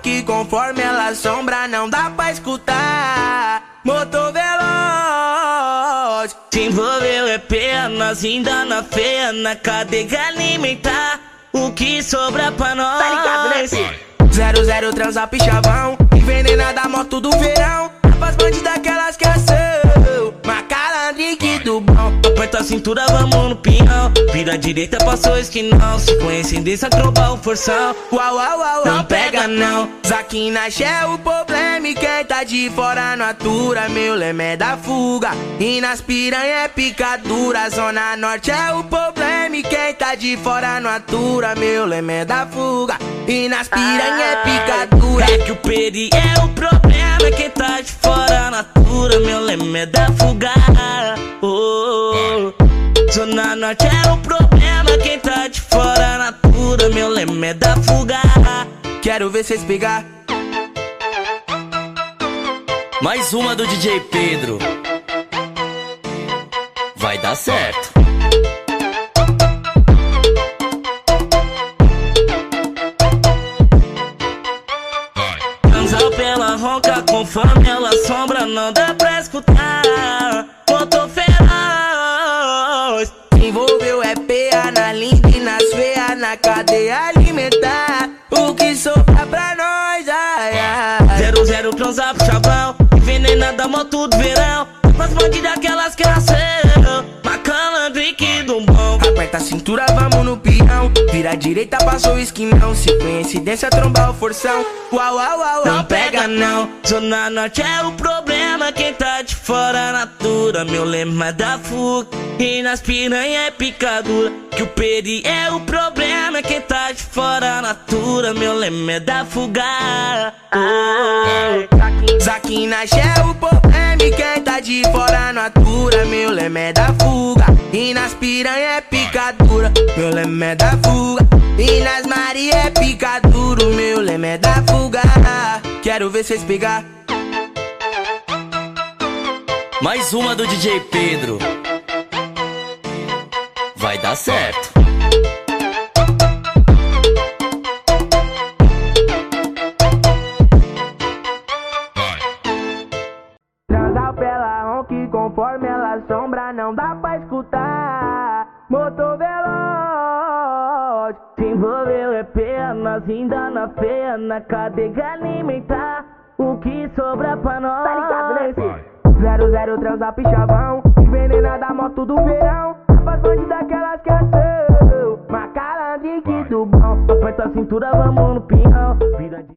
ronque conforme ela sombra, não dá pra escutar. Motor veloz, Se envolveu é pena, ainda na pena, cadê alimentar? O que sobra pra nós? Tá ligado, né, filho? zero zero transa pichavão, envenena da moto do verão. Faz bande Aperta a cintura, vamos no pinhão. Vira a direita, passou esquinão. Se conhecem desse trombar o forção. Uau, uau, uau, Não pega não. Zaquina é o problema e quem tá de fora não atura Meu lema é da fuga e nas piranha é picadura Zona Norte é o problema e quem tá de fora não atura Meu lema é da fuga e nas piranha é picadura É que o peri é o problema, quem tá de fora natura, meu lema é da fuga. Zona Norte é o problema, quem tá de fora natura, meu lema é da fuga. Quero ver cês pegar Mais uma do DJ Pedro. Vai dar certo. Transar pela ronca, conforme ela sombra, não dá pra escutar. Na cadeia alimentar O que sobra pra nós, ai, ai Zero, zero, transar pro chavão. Envenena da moto do verão. Mas mande daquelas que nasceu. Macalandrique do bom. Aperta a cintura, vamos no peão. Vira a direita, passou o esquinão. Se coincidência, trombar o forção. Uau, uau, uau, Não pega não, Zona Norte é o problema. Quem tá de fora natura, meu lema é da fuga. E nas piranha é picadura. Que o peri é o problema. Quem tá de fora natura, meu lema é da fuga. Oh. É o problema e quem tá de fora não atura Meu lema é da fuga e nas piranha é picadura Meu lema é da fuga e nas maria é picaduro Meu lema é da fuga Quero ver cês pegar Mais uma do DJ Pedro. Vai dar certo. Conforme ela sombra Não dá pra escutar. Motor veloz Se envolveu é pena, ainda na pena, cadê alimentar? O que sobra pra nós? Tá ligado, né, filho? Zero zero transa pichavão Envenena da moto do verão. Faz bande daquelas que é seu Macalandrique do bom. Aperta a cintura, vamos